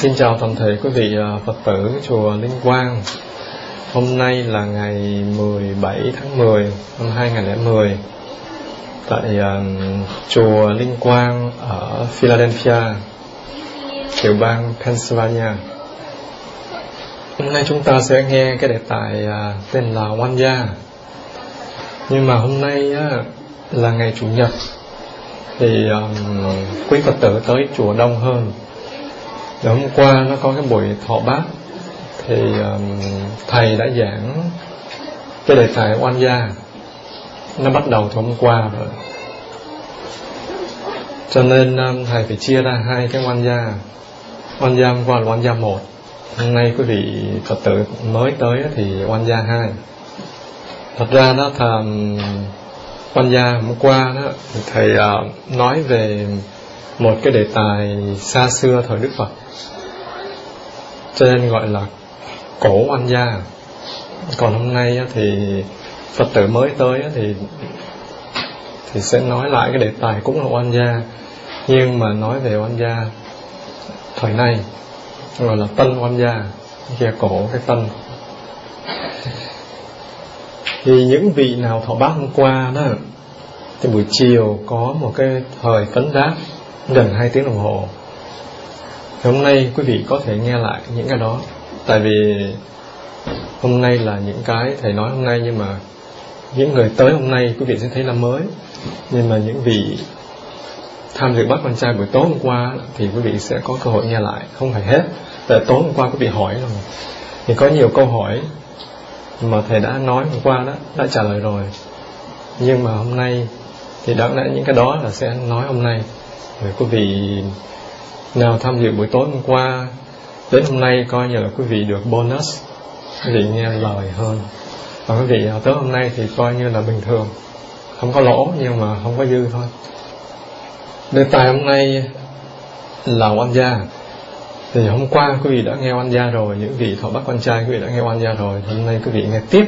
Xin chào toàn thể quý vị à, Phật tử chùa Linh Quang. Hôm nay là ngày 17 tháng 10 năm 2010 tại uh, chùa Linh Quang ở Philadelphia, tiểu bang Pennsylvania. Hôm nay chúng ta sẽ nghe cái đề tài uh, tên là Wanya. Nhưng mà hôm nay uh, là ngày chủ nhật thì quý Phật tử tới chùa đông hơn Ngày hôm qua nó có cái buổi thọ bát. Thì um, thầy đã giảng cái đề tài oan gia. Nó bắt đầu từ hôm qua rồi. Cho nên um, thầy phải chia ra hai cái oan gia. Oan gia hôm qua là oan gia một. Hôm nay quý vị phật tử mới tới thì oan gia hai. Thật ra đó thầm um, oan gia hôm qua đó thầy uh, nói về một cái đề tài xa xưa thời đức phật. Cho nên gọi là cổ oan gia. Còn hôm nay thì phật tử mới tới thì thì sẽ nói lại cái đề tài cũng là oan gia. Nhưng mà nói về oan gia thời nay, gọi là tân oan gia. Kia cổ cái tân. Thì những vị nào thọ bát hôm qua đó, thì buổi chiều có một cái thời phấn đáp gần hai tiếng đồng hồ. Hôm nay quý vị có thể nghe lại những cái đó. Tại vì hôm nay là những cái thầy nói hôm nay, nhưng mà những người tới hôm nay quý vị sẽ thấy là mới. Nhưng mà những vị tham dự bắt con trai buổi tối hôm qua thì quý vị sẽ có cơ hội nghe lại. Không phải hết, tại tối hôm qua quý vị hỏi rồi. Thì có nhiều câu hỏi mà thầy đã nói hôm qua đó, đã trả lời rồi. Nhưng mà hôm nay thì đáng lẽ những cái đó là sẽ nói hôm nay rồi quý vị nào tham dự buổi tối hôm qua, đến hôm nay coi như là quý vị được bonus, quý vị nghe lời hơn. Và quý vị à, tới hôm nay thì coi như là bình thường. Không có lỗ, nhưng mà không có dư thôi. Đề tài hôm nay là oan gia. Thì hôm qua quý vị đã nghe oan gia rồi, những vị thọ bắt con trai quý vị đã nghe oan gia rồi hôm nay quý vị nghe tiếp.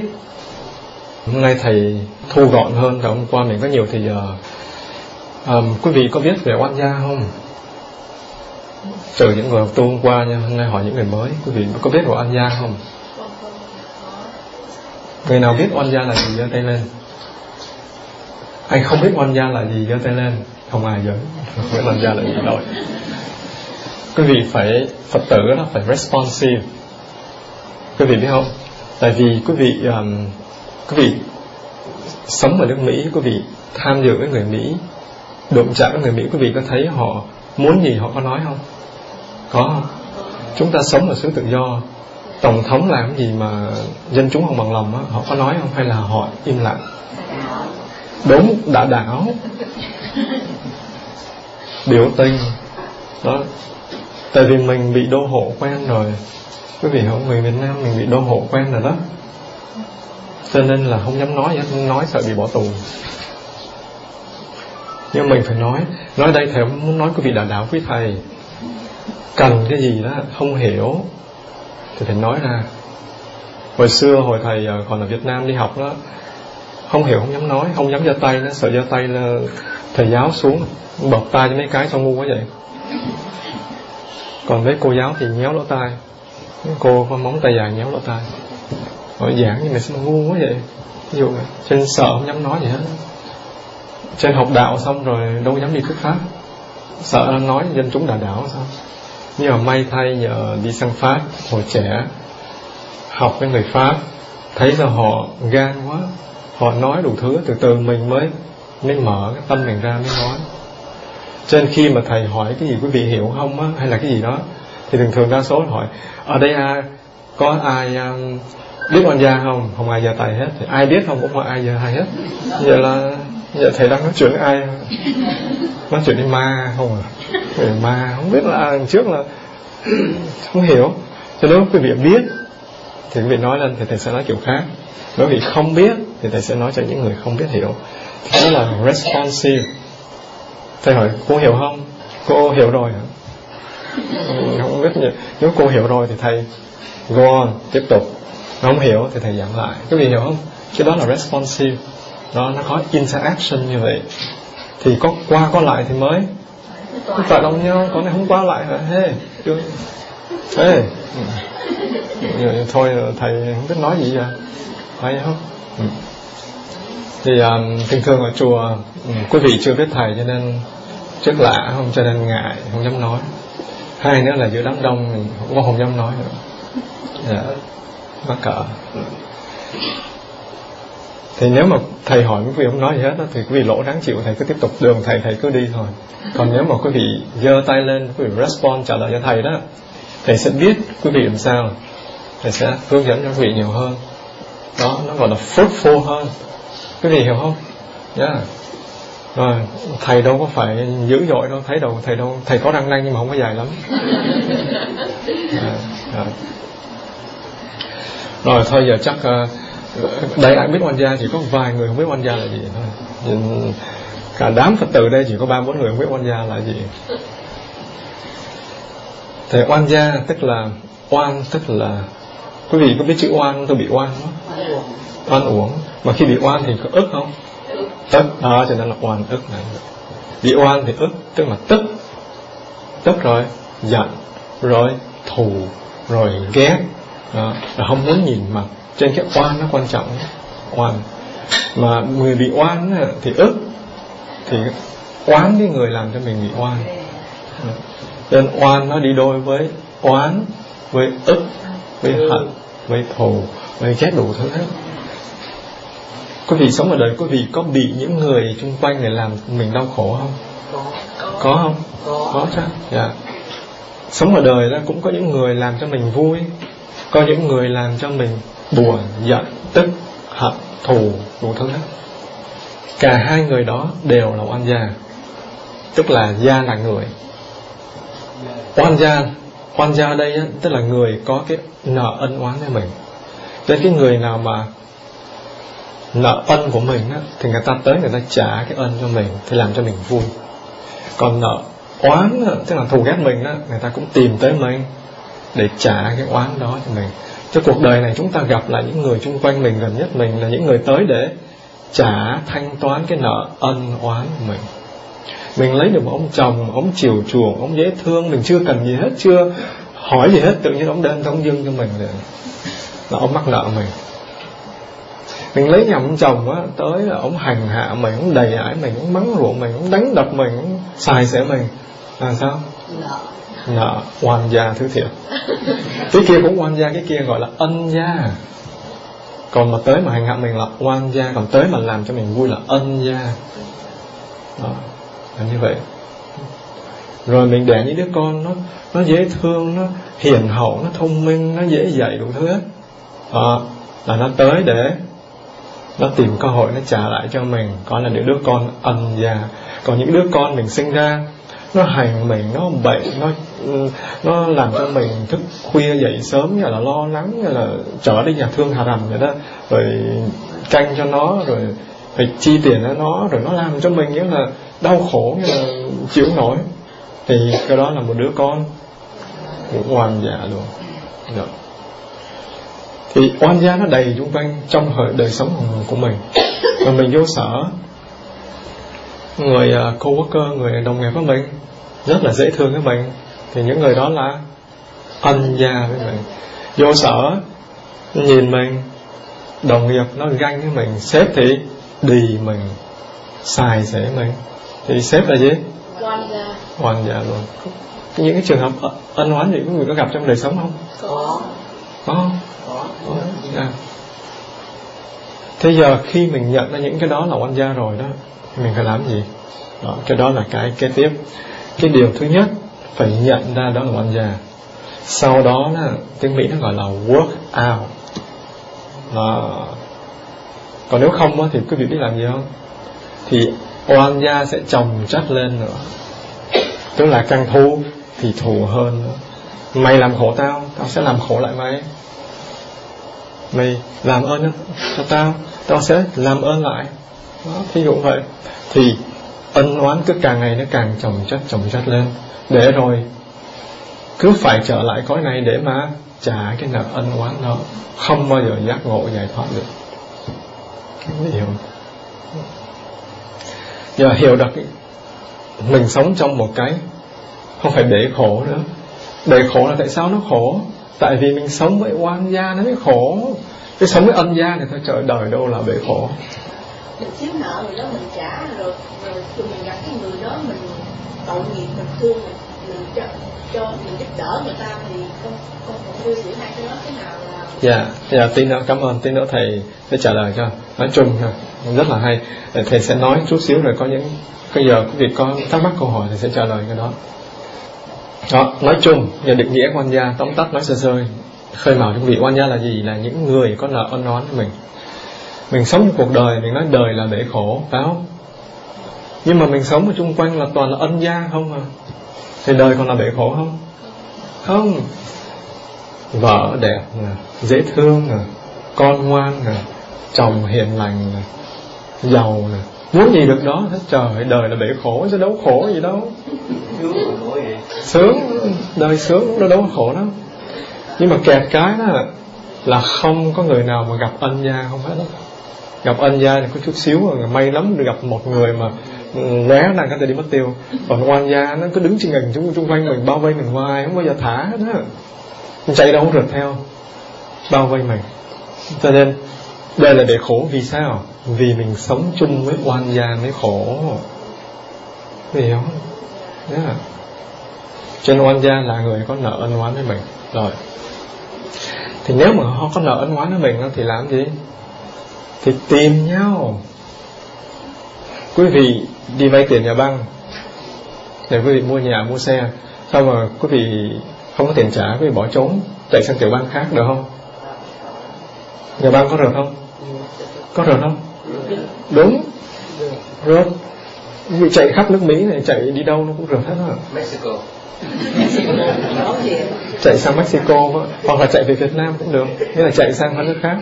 Hôm nay thầy thu gọn hơn, và hôm qua mình có nhiều thì giờ um, quý vị có biết về oan gia không? Từ những người học tu hôm qua nha hôm nay hỏi những người mới quý vị có biết về oan gia không? Người nào biết oan gia là gì giơ tay lên. Anh không biết oan gia là gì giơ tay lên. Không ai giơ không biết oan gia là gì rồi. Quý vị phải phật tử nó phải responsive. Quý vị biết không? Tại vì quý vị um, quý vị sống ở nước mỹ quý vị tham dự với người mỹ đụng chạm với người mỹ, quý vị có thấy họ muốn gì họ có nói không? Có. Không chúng ta sống ở xứ tự do. Tổng thống làm gì mà dân chúng không bằng lòng á, họ có nói không? Hay là họ im lặng? Đúng, đã đảo. Biểu tình. Đó. Tại vì mình bị đô hộ quen rồi. Quý vị không? Người Việt Nam mình bị đô hộ quen rồi đó. Cho nên là không dám nói nói sợ bị bỏ tù nhưng mình phải nói nói đây thầy muốn nói quý vị đà đạo quý thầy. Cần cái gì đó, không hiểu, thì phải nói ra. Hồi xưa, hồi thầy ờ, còn ở Việt Nam đi học đó, không hiểu, không dám nói, không dám giơ tay đó, sợ giơ tay là thầy giáo xuống, bọc tay cho mấy cái sao ngu quá vậy. Còn mấy cô giáo thì nhéo lỗ tai, cô có móng tay dài nhéo lỗ tai. Hỏi giảng như mày sao ngu quá vậy? Ví dụ, trên sợ không dám nói gì hết trên học đạo xong rồi đâu dám đi thuyết pháp. Sợ nói dân chúng đà đảo sao? Nhưng mà may thay nhờ đi sang pháp hồi trẻ học với người pháp thấy là họ gan quá họ nói đủ thứ từ từ mình mới mới mở cái tâm mình ra mới nói. Cho nên khi mà thầy hỏi cái gì quý vị hiểu không á hay là cái gì đó thì thường thường đa số hỏi ở đây à, có ai um, biết oan gia không? Không ai gia tài hết. Thì ai biết không cũng không ai gia tài hết. Vậy là giờ thầy đang nói chuyện với ai? Nói chuyện với ma không à? Người ma không biết là trước là không hiểu. Cho nếu quý vị biết, thì quý vị nói lên thì thầy sẽ nói kiểu khác. Nếu quý vị không biết, thì thầy sẽ nói cho những người không biết hiểu. Đó là responsive. Thầy hỏi, cô hiểu không? Cô hiểu rồi hả không biết gì nếu cô hiểu rồi thì thầy go on, tiếp tục không hiểu thì thầy giảng lại. Các vị hiểu không? Cái đó là responsive. Đó nó có interaction như vậy. Thì có qua có lại thì mới. Tại đồng nhau có này không qua lại hả? Hey chưa? Ê, thôi thầy không biết nói gì vậy. Phải không? Ừ. thì um, thường thường ở chùa um, quý vị chưa biết thầy cho nên trước lạ không cho nên ngại không dám nói. Hai nữa là giữa đám đông mình cũng không dám nói nữa. Yeah mắc cỡ. Thì nếu mà thầy hỏi quý vị không nói gì hết đó, thì quý vị lỗ đáng chịu thầy cứ tiếp tục đường thầy thầy cứ đi thôi. Còn nếu mà quý vị giơ tay lên quý vị respond trả lời cho thầy đó thầy sẽ biết quý vị làm sao. Thầy sẽ hướng dẫn cho quý vị nhiều hơn. Đó nó gọi là fruitful hơn. Quý vị hiểu không? Yeah. rồi thầy đâu có phải dữ dội đâu thấy đâu thầy đâu thầy có răng nanh nhưng mà không có dài lắm. À, à rồi, thôi giờ chắc ờ, đây ai biết oan gia chỉ có vài người không biết oan gia là gì. Thôi cả đám phật tử đây chỉ có ba, bốn người không biết oan gia là gì. Thì oan gia tức là oan, tức là quý vị có biết chữ oan tôi bị oan không oan uống mà khi bị oan thì có ức không? Tức. Đó, cho nên là oan ức này. Bị oan thì ức, tức là tức. Tức rồi, giận, rồi thù, rồi ghét đó, là không muốn nhìn mặt. Trên cái oan nó quan trọng. Oan. Mà người bị oan thì ức. Thì oán cái người làm cho mình bị oan. Nên oan nó đi đôi với oán với ức với hận với thù với ghét đủ thứ hết. Quý vị sống ở đời quý vị có bị những người xung quanh để làm mình đau khổ không? Có. Không? Có chứ. Dạ. Sống ở đời đó cũng có những người làm cho mình vui có những người làm cho mình buồn giận tức hận thù đủ thứ hết. Cả hai người đó đều là oan gia. Tức là gia là người. Oan gia oan gia đây á, tức là người có cái nợ ân oán với mình. Nên cái người nào mà nợ ân của mình á, thì người ta tới người ta trả cái ân cho mình thì làm cho mình vui. Còn nợ oán á, tức là thù ghét mình á, người ta cũng tìm tới mình để trả cái oán đó cho mình. Cho cuộc đời này chúng ta gặp lại những người xung quanh mình, gần nhất mình là những người tới để trả, thanh toán cái nợ ân oán của mình. Mình lấy được một ông chồng ông chiều chuộng, ông dễ thương, mình chưa cần gì hết, chưa hỏi gì hết, tự nhiên ông đến ông dưng cho mình rồi là ông mắc nợ mình. Mình lấy nhầm ông chồng á, tới là ông hành hạ mình, ông đầy ải mình, ông mắng ruộng mình, ông đánh đập mình, ông xài xẻ mình. Là sao? Là oan gia thứ thiệt. Cái kia cũng oan gia cái kia gọi là ân gia. Còn mà tới mà hành hạ mình là oan gia còn tới mà làm cho mình vui là ân gia. Đó là như vậy. Rồi mình để những đứa con nó nó dễ thương nó hiền hậu nó thông minh nó dễ dạy đủ thứ đó, là nó tới để nó tìm cơ hội nó trả lại cho mình. Coi là những đứa con ân gia. Còn những đứa con mình sinh ra nó hành mình nó bệnh nó nó làm cho mình thức khuya dậy sớm như là lo lắng như là trở đi nhà thương hà rầm vậy đó. Rồi canh cho nó rồi phải chi tiền cho nó rồi nó làm cho mình như là đau khổ như là chịu nổi. Thì cái đó là một đứa con oan dạ luôn. Được. Thì oan gia nó đầy xung quanh trong đời sống của mình. Và mình vô sở người uh, co-worker người đồng nghiệp của mình rất là dễ thương với mình thì những người đó là ân gia với mình. Vô sở nhìn mình đồng nghiệp nó ganh với mình sếp thì đì mình xài xể mình. Thì sếp là gì? Hoàn gia. Luôn. Những cái trường hợp ân oán gì quý vị có gặp trong đời sống không? Có. Có không? Có, có. Yeah. thế giờ khi mình nhận ra những cái đó là oan gia rồi đó mình phải làm gì? Đó, cái đó là cái kế tiếp. Cái điều thứ nhất phải nhận ra đó là oan gia. Sau đó là tiếng mỹ nó gọi là work out. Đó. còn nếu không thì quý vị biết làm gì không? Thì oan gia sẽ chồng chất lên nữa. Tức là càng thù thì thù hơn nữa. Mày làm khổ tao tao sẽ làm khổ lại mày. Mày làm ơn cho tao tao sẽ làm ơn lại. Đó, thí dụ vậy. Thì ân oán cứ càng ngày nó càng chồng chất chồng chất lên. Để rồi cứ phải trở lại cõi này để mà trả cái nợ ân oán đó. Không bao giờ giác ngộ giải thoát được. Hiểu. Giờ hiểu được mình sống trong một cái không phải để khổ nữa. Để khổ là tại sao nó khổ? Tại vì mình sống với oan gia nó mới khổ. Cái sống với ân gia thì thôi, trời đời đâu là bể khổ mình xíu nợ người đó mình trả rồi. Rồi mình gặp cái người đó mình tội nghiệp mình thương mình, mình cho cho mình giúp đỡ người ta thì con con không đưa giữa hai cái đó thế nào là dạ dạ tí nữa cảm ơn. Tí nữa thầy sẽ trả lời cho. Nói chung ha rất là hay. Thầy sẽ nói chút xíu rồi có những bây giờ quý vị có thắc mắc câu hỏi thì sẽ trả lời cái đó. Đó nói chung nhà định nghĩa quan gia tóm tắt nói sơ sơ. Khơi mào trong vị. Quan gia là gì? Là những người có nợ ân oán với mình mình sống một cuộc đời, mình nói đời là để khổ, phải không? Nhưng mà mình sống ở chung quanh là toàn là ân gia không à? Thì đời còn là bể khổ không? Không. Vợ đẹp nè, dễ thương nè, con ngoan nè, chồng hiền lành nè, giàu nè. Muốn gì được đó hết trời, đời là bể khổ, chứ đâu khổ gì đâu. Sướng, đời sướng nó đâu khổ lắm. Nhưng mà kẹt cái đó là không có người nào mà gặp ân gia không hết đó gặp anh gia thì có chút xíu, may lắm được gặp một người mà ừ, né đang có thể đi mất tiêu. Còn oan gia nó cứ đứng trên ngần chung chung quanh mình, bao vây mình hoài, không bao giờ thả hết á. Chạy đâu không rượt theo, bao vây mình. Cho nên, đây là để khổ vì sao? Vì mình sống chung với oan gia mới khổ. Hiểu yeah. cho nên oan gia là người có nợ ân oán với mình. Rồi. Thì nếu mà họ có nợ ân oán với mình thì làm gì? Thì tìm nhau. Quý vị đi vay tiền nhà băng. Để quý vị mua nhà mua xe. Sau mà quý vị không có tiền trả quý vị bỏ trốn chạy sang tiểu bang khác được không? Nhà băng có được không? Có rượt không? Đúng. Rượt vì chạy khắp nước Mỹ này chạy đi đâu nó cũng rượt hết á. Mexico. Chạy sang Mexico hoặc là chạy về Việt Nam cũng được. Nghĩa là chạy sang các nước khác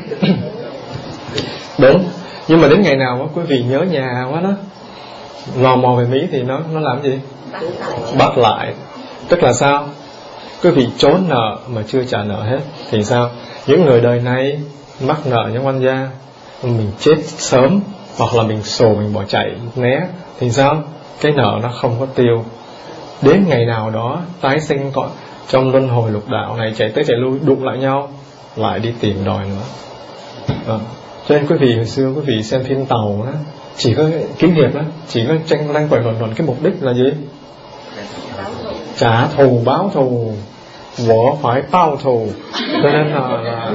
đúng. Nhưng mà đến ngày nào quý vị nhớ nhà quá đó. Lò mò về Mỹ thì nó nó làm gì? Bắt lại. Tức là sao? Quý vị trốn nợ mà chưa trả nợ hết thì sao? Những người đời này mắc nợ những quan gia mình chết sớm hoặc là mình sổ mình bỏ chạy né thì sao? Cái nợ nó không có tiêu. Đến ngày nào đó tái sinh còn trong luân hồi lục đạo này chạy tới chạy lui đụng lại nhau lại đi tìm đòi nữa. À cho nên quý vị hồi xưa quý vị xem phim tàu á chỉ có kiếm hiệp đó chỉ có tranh lanh quẩy luận luận cái mục đích là gì? Trả thù báo thù võ phải bao thù. Cho nên là, là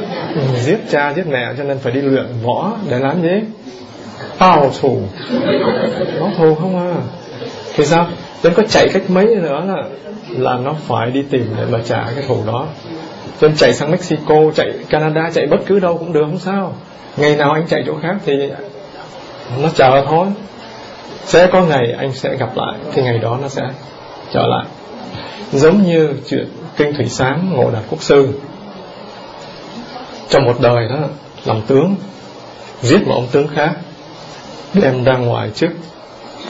giết cha giết mẹ cho nên phải đi luyện võ để làm gì? Bao thù. Báo thù không à. Thì sao? Đến có chạy cách mấy nữa là là nó phải đi tìm để mà trả cái thù đó. Cho nên chạy sang Mexico chạy Canada chạy bất cứ đâu cũng được không sao ngày nào anh chạy chỗ khác thì nó chờ thôi sẽ có ngày anh sẽ gặp lại, thì ngày đó nó sẽ trở lại giống như chuyện kinh thủy sáng, ngộ đạt quốc sư trong một đời đó làm tướng giết một ông tướng khác, đem ra ngoài trước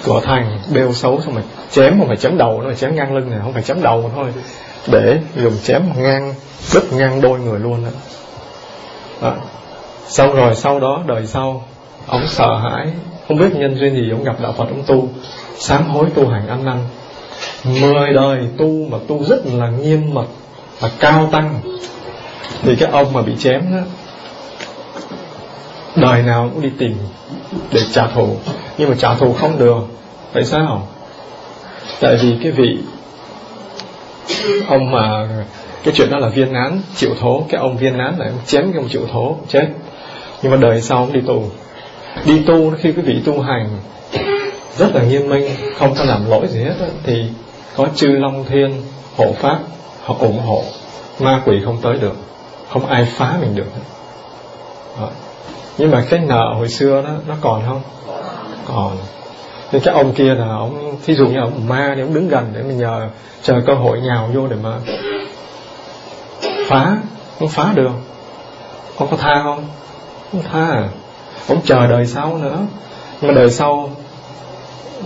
cửa thành, bêu xấu xong rồi chém, không phải chém đầu nó phải chém ngang lưng này, không phải chém đầu thôi để dùng chém ngang, đứt ngang đôi người luôn đó. À xong rồi sau đó, đời sau, ông sợ hãi. Không biết nhân duyên gì ông gặp đạo phật ông tu. Sám hối tu hành ăn năn. Mười đời tu mà tu rất là nghiêm mật và cao tăng. Thì cái ông mà bị chém đó, đời nào cũng đi tìm để trả thù. Nhưng mà trả thù không được. Tại sao? Tại vì cái vị ông mà, cái chuyện đó là viên án, chịu thố. Cái ông viên án là chém cái ông chịu thố, chết nhưng mà đời sau đi tu. Đi tu khi quý vị tu hành rất là nghiêm minh không có làm lỗi gì hết đó, thì có chư long thiên hộ pháp họ ủng hộ. Ma quỷ không tới được không ai phá mình được đó. nhưng mà cái nợ hồi xưa đó nó còn không? Còn. Nên cái ông kia là ông thí dụ như ông ma thì ông đứng gần để mình nhờ chờ cơ hội nhào vô để mà phá. Không phá được. Không có tha không? Tha. Không ông chờ đời sau nữa. Mà đời sau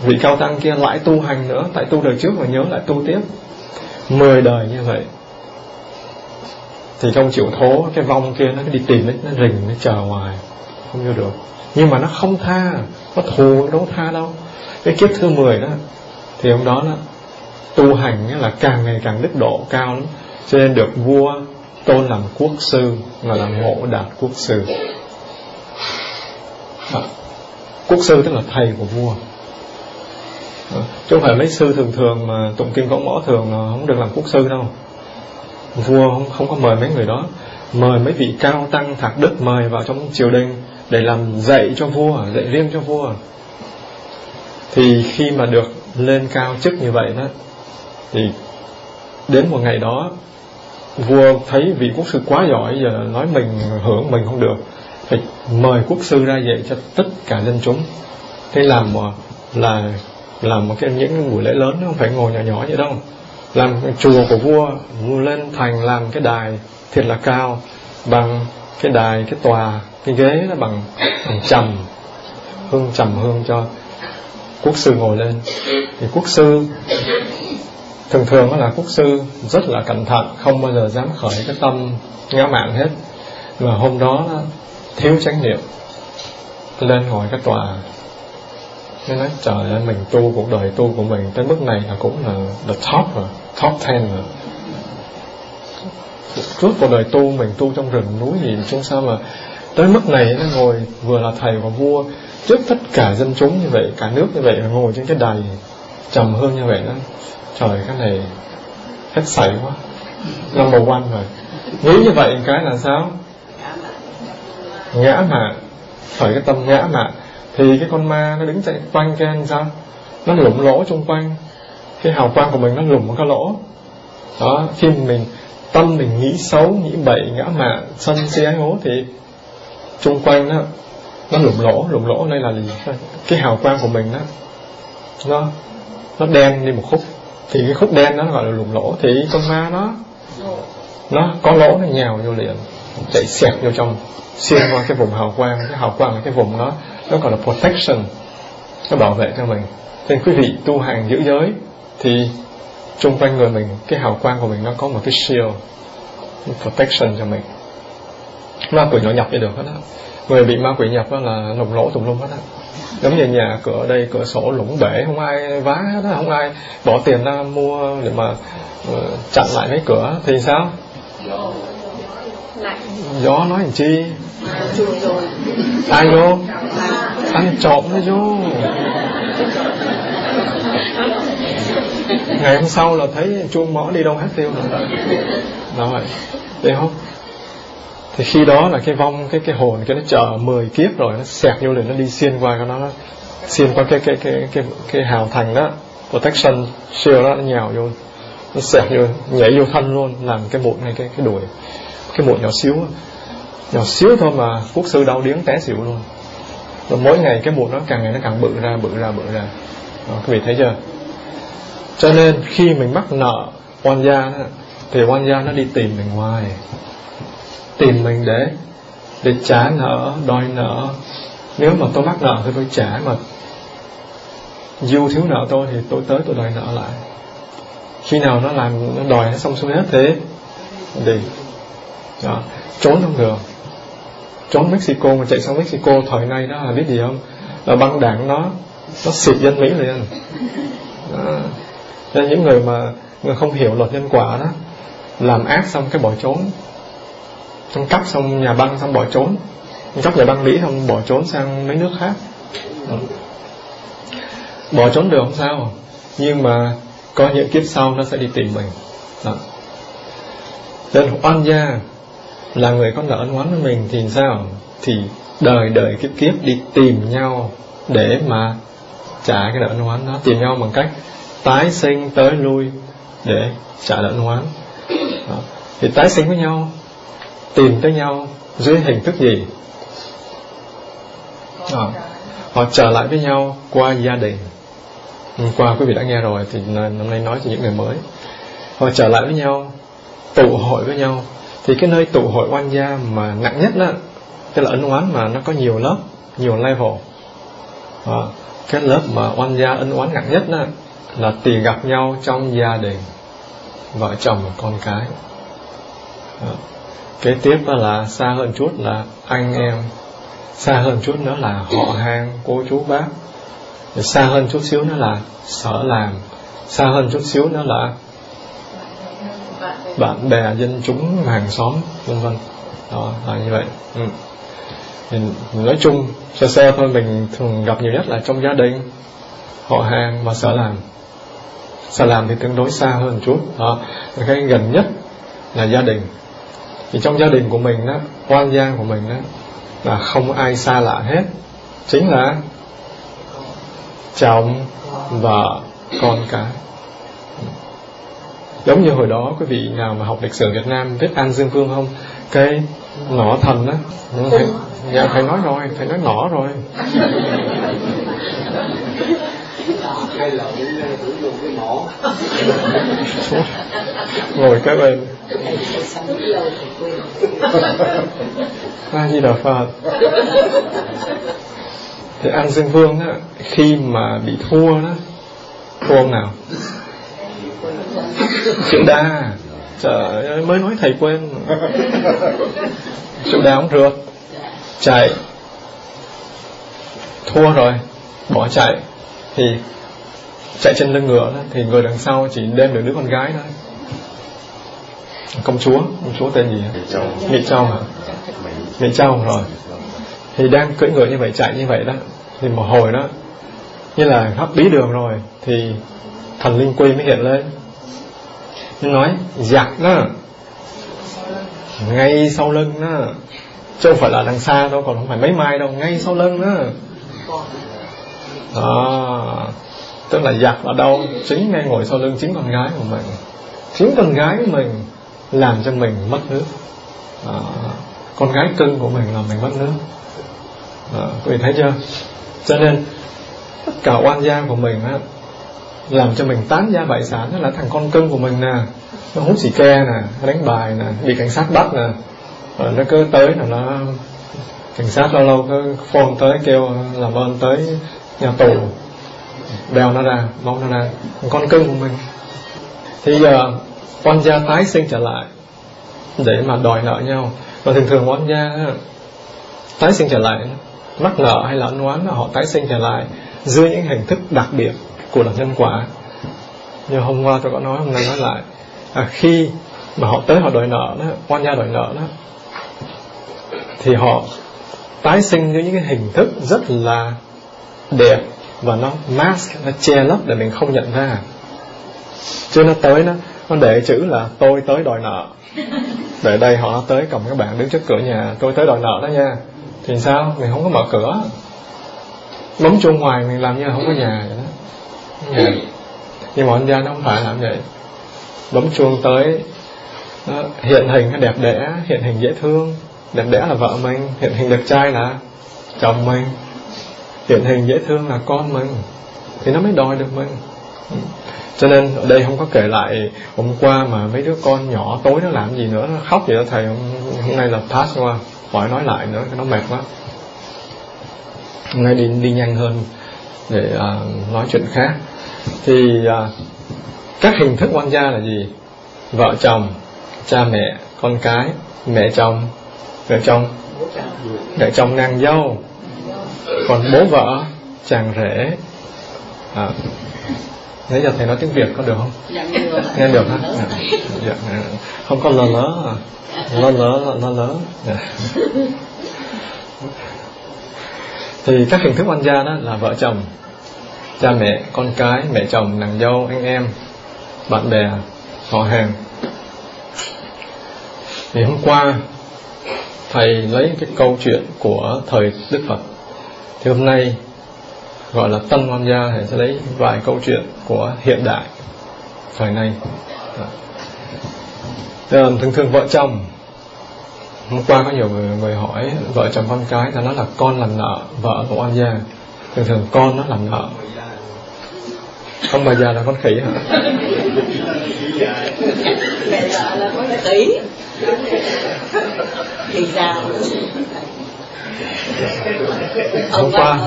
vị cao tăng kia lại tu hành nữa. Tại tu đời trước mà nhớ lại tu tiếp. Mười đời như vậy. Thì trong chịu thố cái vong kia nó đi tìm nó, rình nó chờ ngoài không vô được. Nhưng mà nó không tha. Nó thù nó đâu tha đâu. Cái kiếp thứ 10 đó thì ông đó đó tu hành là càng ngày càng đức độ cao lắm. Cho nên được vua tôn làm quốc sư và là ngộ đạt quốc sư. Phật. Quốc sư tức là thầy của vua. Ờ, chứ không phải mấy sư thường thường mà tụng kinh cõng mõ thường là không được làm quốc sư đâu. Vua không, không có mời mấy người đó. Mời mấy vị cao tăng thạc đức mời vào trong triều đình để làm dạy cho vua dạy riêng cho vua. Thì khi mà được lên cao chức như vậy đó thì đến một ngày đó vua thấy vị quốc sư quá giỏi giờ nói mình hưởng mình không được phải mời quốc sư ra dạy cho tất cả dân chúng. Thế làm mà, là làm một cái những buổi lễ lớn không phải ngồi nhỏ nhỏ vậy đâu. Làm chùa của vua vua lên thành làm cái đài thiệt là cao, bằng cái đài, cái tòa, cái ghế nó bằng bằng trầm hương trầm hương cho quốc sư ngồi lên. Thì quốc sư, thường thường là quốc sư rất là cẩn thận, không bao giờ dám khởi cái tâm ngã mạn hết. Mà hôm đó thiếu chánh niệm lên ngồi cái tòa. Nó nói, trời ơi, mình tu cuộc đời, tu của mình tới mức này là cũng là the top rồi, top ten rồi. Trước cuộc đời tu, mình tu trong rừng núi gì chứ sao mà tới mức này nó ngồi vừa là thầy và vua trước tất cả dân chúng như vậy, cả nước như vậy ngồi trên cái đài trầm hương như vậy đó. Trời, cái này hết sảy quá. Number one rồi. Nghĩ như vậy cái là sao? Ngã mạn khởi cái tâm ngã mạn thì cái con ma nó đứng chạy quanh cái anh sao nó lủng lỗ xung quanh. Cái hào quang của mình nó lủng một cái lỗ. Đó, khi mình, tâm mình nghĩ xấu, nghĩ bậy, ngã mạn sân si ái hố thì xung quanh nó nó lủng lỗ lủng lỗ đây là gì? Cái hào quang của mình đó nó nó đen đi một khúc. Thì cái khúc đen đó gọi là lủng lỗ. Thì con ma nó nó có lỗ nó nhào vô liền chạy xẹt vô trong xuyên qua cái vùng hào quang cái hào quang là cái vùng đó nó gọi là protection nó bảo vệ cho mình. Nên quý vị tu hành giữ giới thì chung quanh người mình cái hào quang của mình nó có một cái shield protection cho mình. Ma quỷ nó nhập đi được hết á. Người bị ma quỷ nhập đó là lủng lỗ tùm lum hết á. Giống như nhà cửa đây cửa sổ lủng bể không ai vá hết á không ai bỏ tiền ra mua để mà uh, chặn lại mấy cửa thì sao? Gió nói làm chi? Ai vô? Ăn trộm nó vô ngày hôm sau là thấy chuông mõ đi đâu hết tiêu rồi. Đó vậy thấy không? Thì khi đó là cái vong cái cái hồn cái nó chờ 10 kiếp rồi nó xẹt vô để nó đi xuyên qua cái nó, xuyên qua cái cái cái cái cái hào thành đó protection shield đó nó nhào vô nó xẹt vô nhảy vô thân luôn làm cái mụn hay cái cái đuổi cái mụn nhỏ xíu nhỏ xíu thôi mà quốc sư đau điếng té xỉu luôn. Rồi mỗi ngày cái mụn nó càng ngày nó càng bự ra bự ra bự ra. Đó, quý vị thấy chưa? Cho nên khi mình mắc nợ oan gia đó, thì oan gia nó đi tìm mình ngoài tìm mình để để trả nợ đòi nợ. Nếu mà tôi mắc nợ thì tôi trả mà dù thiếu nợ tôi thì tôi tới tôi đòi nợ lại. Khi nào nó làm nó đòi nó xong xuôi hết thế đi đó. trốn không được trốn Mexico, mà chạy sang Mexico thời nay đó là biết gì không là băng đảng nó nó xịt dân Mỹ liền dạ. đó. Nên những người mà, người không hiểu luật nhân quả đó, làm ác xong cái bỏ trốn xong cắp xong nhà băng xong bỏ trốn cắp nhà băng Mỹ xong bỏ trốn sang mấy nước khác đó. bỏ trốn được không sao nhưng mà có những kiếp sau nó sẽ đi tìm mình đó. nên oan gia là người có nợ ân oán với mình thì sao? Thì đời đời kiếp kiếp đi tìm nhau để mà trả cái nợ ân oán đó. Tìm nhau bằng cách tái sinh, tới lui để trả nợ ân oán thì tái sinh với nhau, tìm tới nhau dưới hình thức gì? Đó. họ trở lại với nhau qua gia đình. Hôm qua quý vị đã nghe rồi, thì năm nay nói cho những người mới. Họ trở lại với nhau, tụ hội với nhau thì cái nơi tụ hội oan gia mà nặng nhất đó, cái là ân oán mà nó có nhiều lớp, nhiều level đó. cái lớp mà oan gia ân oán nặng nhất đó là tì gặp nhau trong gia đình vợ chồng và con cái đó. kế tiếp đó là xa hơn chút là anh em, xa hơn chút nữa là họ hàng cô chú bác xa hơn chút xíu nữa là sở làm xa hơn chút xíu nữa là bạn bè, dân chúng, hàng xóm, vân vân. Đó, là như vậy. Ừ. nói chung, sơ sơ thôi, mình thường gặp nhiều nhất là trong gia đình, họ hàng và sở làm. Sở làm thì tương đối xa hơn một chút. Đó, cái gần nhất là gia đình. Thì trong gia đình của mình đó quan gia của mình đó là không ai xa lạ hết. Chính là chồng vợ con cái giống như hồi đó quý vị nào mà học lịch sử Việt Nam biết An Dương Vương không? Cái nỏ thần đó thầy, dạ thầy nói rồi thầy nói nỏ rồi. Ngồi cái bên. A di đà phật. Thì an dương vương á khi mà bị thua đó thua ông nào triệu đa trời ơi mới nói thầy quên triệu đa ông rượt chạy. Thua rồi. Bỏ chạy. Thì chạy trên lưng ngựa đó, thì người đằng sau chỉ đem được đứa con gái thôi. Công chúa công chúa tên gì mỹ châu. Hả? Mỹ châu rồi. Thì đang cưỡi ngựa như vậy chạy như vậy đó thì một hồi đó như là hấp bí đường rồi thì thần linh quy mới hiện lên nó nói giặc đó ngay sau lưng đó chứ không phải là đằng xa đâu còn không phải mấy mai đâu ngay sau lưng đó đó. Tức là giặc ở đâu chính ngay ngồi sau lưng chính con gái của mình. Chính con gái của mình làm cho mình mất nước. À, con gái cưng của mình làm mình mất nước. À, quý vị thấy chưa? Cho nên tất cả oan gia của mình á làm cho mình tán gia bại sản. Đó là thằng con cưng của mình nè. Nó hút xì ke nè đánh bài nè, bị cảnh sát bắt nè. Rồi nó cứ tới là nó cảnh sát lâu lâu cứ phone tới, kêu làm ơn tới nhà tù. Đeo nó ra mong nó ra. Con cưng của mình. Thì giờ oan gia tái sinh trở lại để mà đòi nợ nhau. Và thường thường oan gia ờ, tái sinh trở lại, mắc nợ hay là ăn oán, họ tái sinh trở lại dưới những hình thức đặc biệt của luật nhân quả. Như hôm qua tôi có nói hôm nay nói lại. À, khi mà họ tới họ đòi nợ đó oan gia đòi nợ đó thì họ tái sinh dưới những cái hình thức rất là đẹp và nó mask nó che lấp để mình không nhận ra chứ nó tới nó nó để chữ là tôi tới đòi nợ. Để đây họ tới cầm các bạn đứng trước cửa nhà tôi tới đòi nợ đó nha. Thì sao? Mình không có mở cửa. Bấm chuông ngoài mình làm như là không có nhà. vậy vậy nhưng mà anh gia nó không phải làm vậy. Bấm chuông tới nó hiện hình nó đẹp đẽ hiện hình dễ thương. Đẹp đẽ là vợ mình hiện hình đẹp trai là chồng mình. Hiện hình dễ thương là con mình. Thì nó mới đòi được mình. Cho nên ở đây không có kể lại hôm qua mà mấy đứa con nhỏ tối nó làm gì nữa nó khóc vậy đó thầy. Hôm, hôm nay là pass qua khỏi nói lại nữa nó mệt quá. Hôm nay đi đi nhanh hơn để uh, nói chuyện khác thì uh, các hình thức quan gia là gì? Vợ chồng cha mẹ con cái mẹ chồng mẹ chồng. Mẹ chồng nàng dâu. Còn bố vợ chàng rể. À, nãy giờ thầy nói tiếng việt có được không? Dạ, nghe được. Hả? Dạ, dạ, dạ. không có lơ lớ à? Lơ lớ lơ lớ. Dạ. thì các hình thức oan gia đó là vợ chồng cha mẹ con cái mẹ chồng nàng dâu anh em bạn bè họ hàng. Thì hôm qua thầy lấy cái câu chuyện của thời đức phật. Thì hôm nay gọi là tân Hoan gia thầy sẽ lấy vài câu chuyện của hiện đại thời nay. Dạ. Ờ, thường thường vợ chồng hôm qua có nhiều người, người hỏi vợ chồng con cái ta nói là con làm nợ vợ của oan gia. Thường thường con nó làm nợ không bà già là con khỉ hả? Mẹ vợ là con khỉ. Thì sao? Hôm qua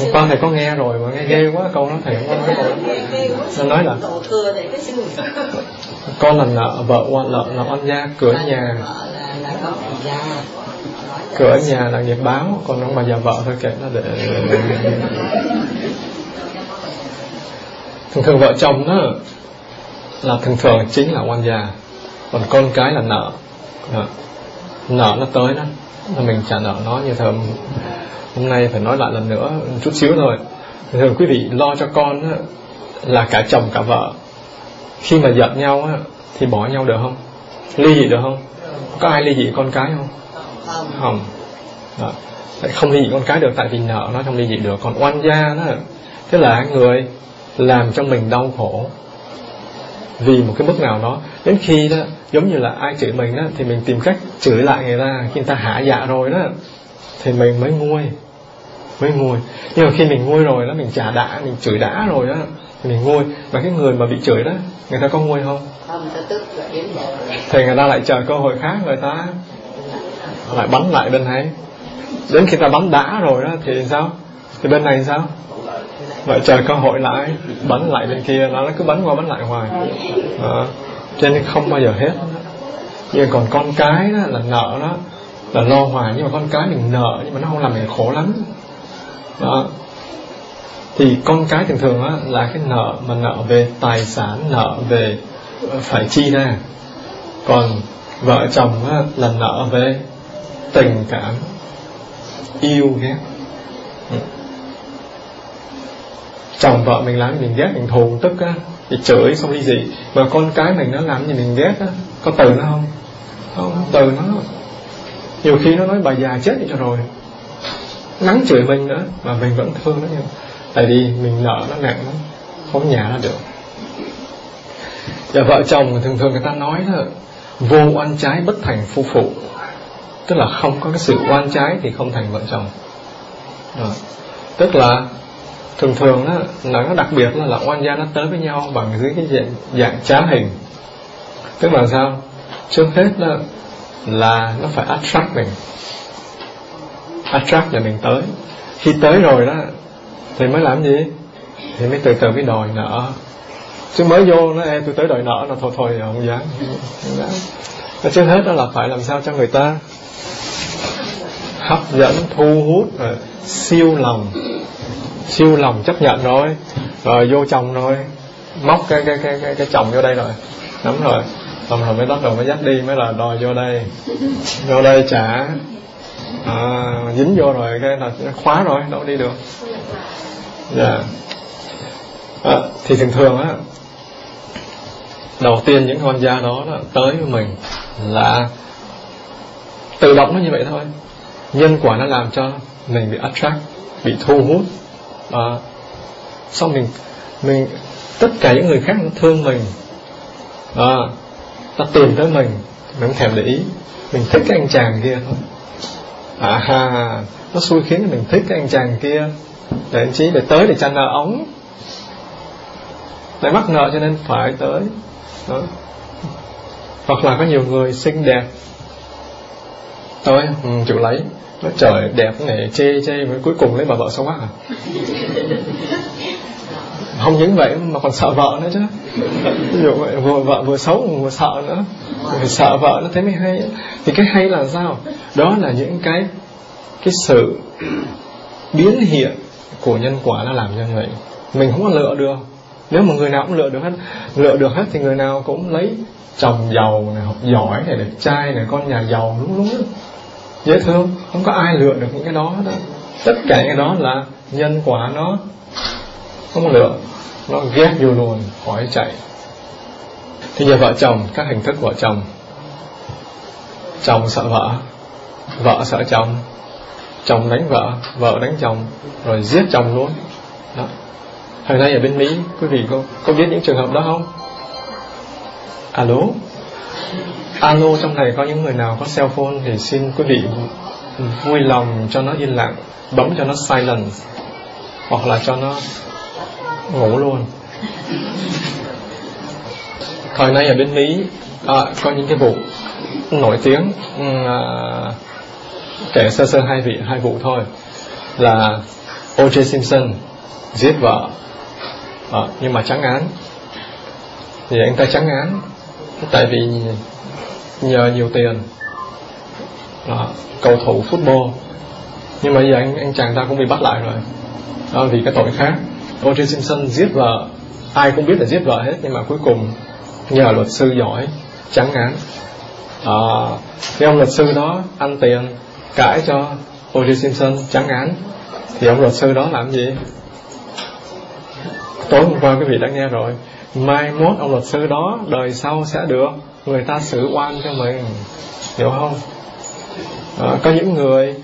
hôm qua thầy có nghe rồi mà nghe ghê quá câu đó thầy không có nói rồi. nó nói là con làm nợ vợ nợ là oan gia cửa nhà. Cửa nhà là nghiệp báo còn ông bà già vợ thôi kệ nó để thường thường vợ chồng đó là thường thường chính là oan gia. Còn con cái là nợ. Đó. nợ nó tới đó. Là mình trả nợ nó. Như thường hôm nay phải nói lại lần nữa chút xíu thôi. Thường quý vị lo cho con đó là cả chồng cả vợ. Khi mà giận nhau á, thì bỏ nhau được không? Ly dị được không? Có ai ly dị con cái không? Không. Đó. không ly dị con cái được tại vì nợ nó không ly dị được. Còn oan gia đó tức là người làm cho mình đau khổ. Vì một cái mức nào đó. Đến khi đó giống như là ai chửi mình đó thì mình tìm cách chửi lại người ta. Khi người ta hạ dạ rồi đó thì mình mới nguôi mới nguôi. Nhưng mà khi mình nguôi rồi đó mình trả đã mình chửi đã rồi đó thì mình nguôi. Và cái người mà bị chửi đó người ta có nguôi không? Thì người ta lại chờ cơ hội khác người ta. Lại bắn lại bên ấy. Đến khi ta bắn đã rồi đó thì sao thì bên này sao? Lại chờ cơ hội lại bắn lại bên kia nó cứ bắn qua bắn lại hoài. À, cho nên không bao giờ hết. Nhưng còn con cái đó là nợ đó là lo hoài. Nhưng mà con cái mình nợ nhưng mà nó không làm mình khổ lắm. Đó. Thì con cái thường thường á, là cái nợ mà nợ về tài sản nợ về ờ, phải chi ra. Còn vợ chồng á, là nợ về tình cảm yêu ghét ừ chồng vợ mình làm mình ghét mình thù tức á, thì chửi xong đi gì? Mà con cái mình nó làm gì mình ghét á, có từ nó không? Không từ nó. Nhiều khi nó nói bà già chết đi cho rồi. Nắng chửi mình nữa, mà mình vẫn thương nó nhiều tại vì mình nợ nó, nặng lắm không nhà nó được. Và vợ chồng thường thường người ta nói là vô oan trái bất thành phu phụ. Tức là không có cái sự oan trái thì không thành vợ chồng. Rồi. tức là thường thường đó, là nó đặc biệt là, là oan gia nó tới với nhau bằng dưới cái dạng, dạng trá hình. Tức là sao? Trước hết đó, là nó phải attract mình. Attract là mình tới. Khi tới rồi đó thì mới làm gì? Thì mới từ từ mới đòi nợ. Chứ mới vô nó em tôi tới đòi nợ là thôi thôi không dám không dám. Trước hết đó là phải làm sao cho người ta hấp dẫn thu hút rồi siêu lòng siêu lòng chấp nhận rồi rồi ờ, vô chồng rồi móc cái cái cái cái, cái chồng vô đây rồi. Nắm rồi. Xong rồi mới bắt đầu mới dắt đi mới là đòi vô đây. Vô đây trả. À, dính vô rồi cái là khóa rồi đâu đi được. Dạ. Yeah. à, thì thường thường á đầu tiên những con da đó, đó tới với mình là tự động nó như vậy thôi. Nhân quả nó làm cho mình bị attract bị thu hút à, xong mình mình tất cả những người khác nó thương mình. Ờ, à, nó tìm tới mình mình không thèm để ý. Mình thích cái anh chàng kia thôi. À ha nó xui khiến mình thích cái anh chàng kia. Để anh chí để tới để chăn nợ ống. Để mắc nợ cho nên phải tới. Đó. hoặc là có nhiều người xinh đẹp. Tôi ừ, chịu lấy nó trời đẹp này chê chê mà cuối cùng lấy bà vợ xấu quá à không những vậy mà còn sợ vợ nữa chứ. Ví dụ vậy vừa vợ vừa xấu vừa sợ nữa. Vừa sợ vợ nó thấy mới hay. Thì cái hay là sao? Đó là những cái cái sự biến hiện của nhân quả nó làm như vậy mình không có lựa được. Nếu mà người nào cũng lựa được hết lựa được hết thì người nào cũng lấy chồng giàu này học giỏi này đẹp trai này con nhà giàu đúng đúng dễ thương. Không có ai lựa được những cái đó đó. Tất cả những cái đó là nhân quả nó không lựa. Nó ghét vô luôn, khỏi chạy. Thì giờ vợ chồng, các hình thức vợ chồng. Chồng sợ vợ vợ sợ chồng. Chồng đánh vợ vợ đánh chồng, rồi giết chồng luôn. Đó. Thời nay ở bên mỹ, quý vị có có biết những trường hợp đó không? Alo? Alo trong này có những người nào có cell phone thì xin quý vị vui lòng cho nó yên lặng bấm cho nó silent hoặc là cho nó ngủ luôn. Thời nay ở bên mỹ à, có những cái vụ nổi tiếng ừ, à, kể sơ sơ hai vị hai vụ thôi là O.J. Simpson giết vợ. À, nhưng mà trắng án. Thì anh ta trắng án. Tại vì nhờ nhiều tiền. Đó, cầu thủ football. Nhưng mà giờ anh anh chàng ta cũng bị bắt lại rồi. Đó, vì cái tội khác. O.J. Simpson giết vợ. Ai cũng biết là giết vợ hết nhưng mà cuối cùng nhờ luật sư giỏi trắng án à, thì ông luật sư đó ăn tiền cãi cho O.J. Simpson trắng án thì ông luật sư đó làm gì? Tối hôm qua quý vị đã nghe rồi. Mai mốt ông luật sư đó đời sau sẽ được người ta xử oan cho mình hiểu không? À, có những người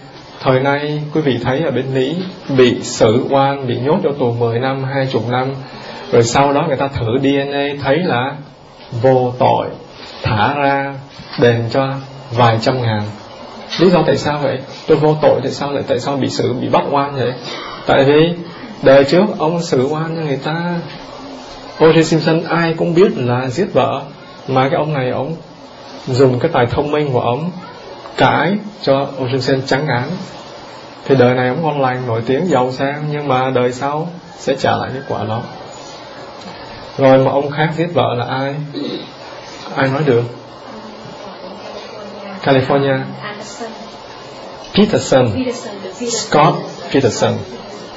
thời nay quý vị thấy ở bên Mỹ bị xử oan bị nhốt cho tù 10 năm 20 năm rồi sau đó người ta thử DNA thấy là vô tội thả ra đền cho vài trăm ngàn. Lý do tại sao vậy? Tôi vô tội tại sao lại tại sao bị xử bị bắt oan vậy? Tại vì đời trước ông xử oan cho người ta. O.J. Simpson ai cũng biết là giết vợ mà cái ông này ông dùng cái tài thông minh của ông cãi cho Ocean Sen trắng án thì đời này ông ngon lành nổi tiếng giàu sang, nhưng mà đời sau sẽ trả lại cái quả đó. Rồi mà ông khác giết vợ là ai? Ai nói được? California. Peterson. Scott Peterson.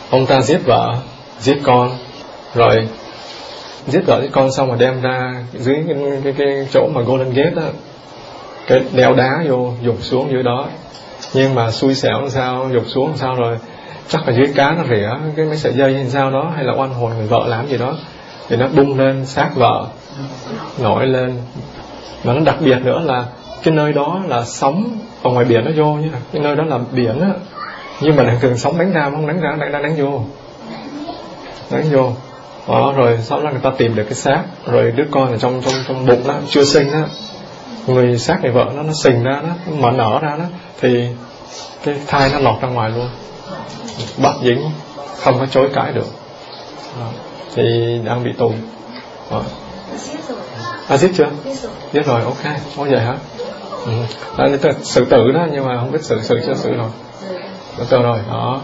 Ông ta giết vợ, giết con. Rồi giết vợ giết con xong rồi đem ra dưới cái, cái, cái chỗ mà Golden Gate đó. Cái đeo đá vô dục xuống dưới đó. Nhưng mà xui xẻo làm sao dục xuống làm sao rồi. Chắc là dưới cá nó rỉa cái mấy sợi dây hay sao đó hay là oan hồn người vợ làm gì đó. Thì nó bung lên sát vợ nổi lên. Mà nó đặc biệt nữa là cái nơi đó là sóng ở ngoài biển nó vô nhá cái nơi đó là biển á. Nhưng mà thường thường sóng đánh ra không đánh ra đánh ra đánh vô. Đánh vô đó rồi sau đó người ta tìm được cái xác. Rồi đứa con ở trong trong trong bụng đó chưa sinh đó người xác người vợ nó nó sình ra đó mở nở ra đó thì cái thai nó lọt ra ngoài luôn. Bắt dính không có chối cãi được. Đó. thì đang bị tù. Đó. à giết chưa? Giết rồi ok có vậy hả? Ừ. đó, xử tử đó nhưng mà không biết xử xử chưa xử rồi. Được rồi đó.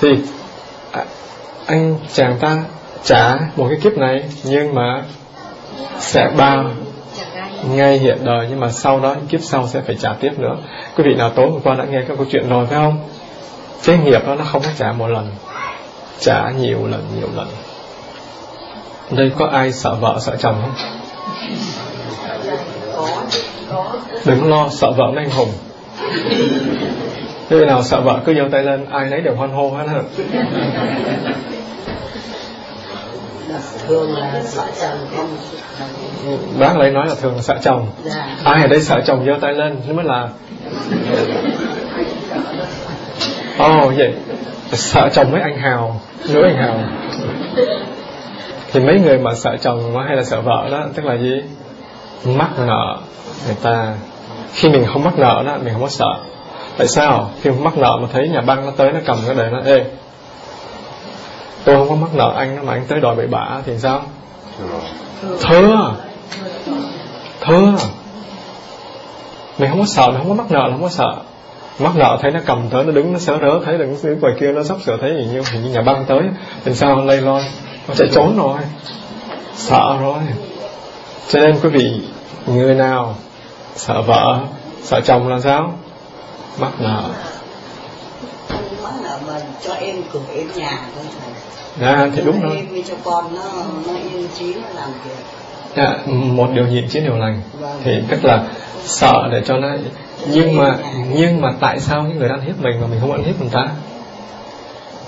Thì à, anh chàng ta trả một cái kiếp này, nhưng mà sẽ bao ngay hiện đời, nhưng mà sau đó kiếp sau sẽ phải trả tiếp nữa. Quý vị nào tối hôm qua đã nghe các câu chuyện rồi phải không? Cái nghiệp đó nó không có trả một lần, trả nhiều lần nhiều lần. Đây có ai sợ vợ, sợ chồng không? Đừng lo, sợ vợ anh hùng. Thế nào sợ vợ, cứ giơ tay lên, Ai nấy đều hoan hô hết hả thường là sợ chồng không? Bác lấy nói là thường là sợ chồng. Dạ. ai ở đây sợ chồng giơ tay lên nó mới là ồ oh, vậy sợ chồng mấy anh hào nữ anh hào. Thì mấy người mà sợ chồng hay là sợ vợ đó tức là gì? Mắc nợ người ta. Khi mình không mắc nợ đó mình không có sợ. Tại sao? Khi mắc nợ mà thấy nhà băng nó tới nó cầm cái đề nó ê tôi không có mắc nợ anh mà anh tới đòi bậy bạ thì sao? Thưa. Thưa. Mình không có sợ mình không có mắc nợ không có sợ. Mắc nợ thấy nó cầm tới, nó đứng, nó sớ rớ, thấy đứng đứng ngoài kia, nó sắp sửa thấy hình như hình như nhà băng tới. Thì sao lây loi nó chạy trốn rồi. Sợ rồi. Cho nên quý vị, người nào sợ vợ, sợ chồng là sao? Mắc nợ mắc nợ mà cho em cửa em nhà thôi. À, thì đúng rồi. em cho con nó nó yên trí nó làm việc. À, một điều nhịn chín điều lành. Vâng. thì tức là sợ để cho nó nhưng mà nhưng mà tại sao những người ăn hiếp mình mà mình không ăn hiếp người ta?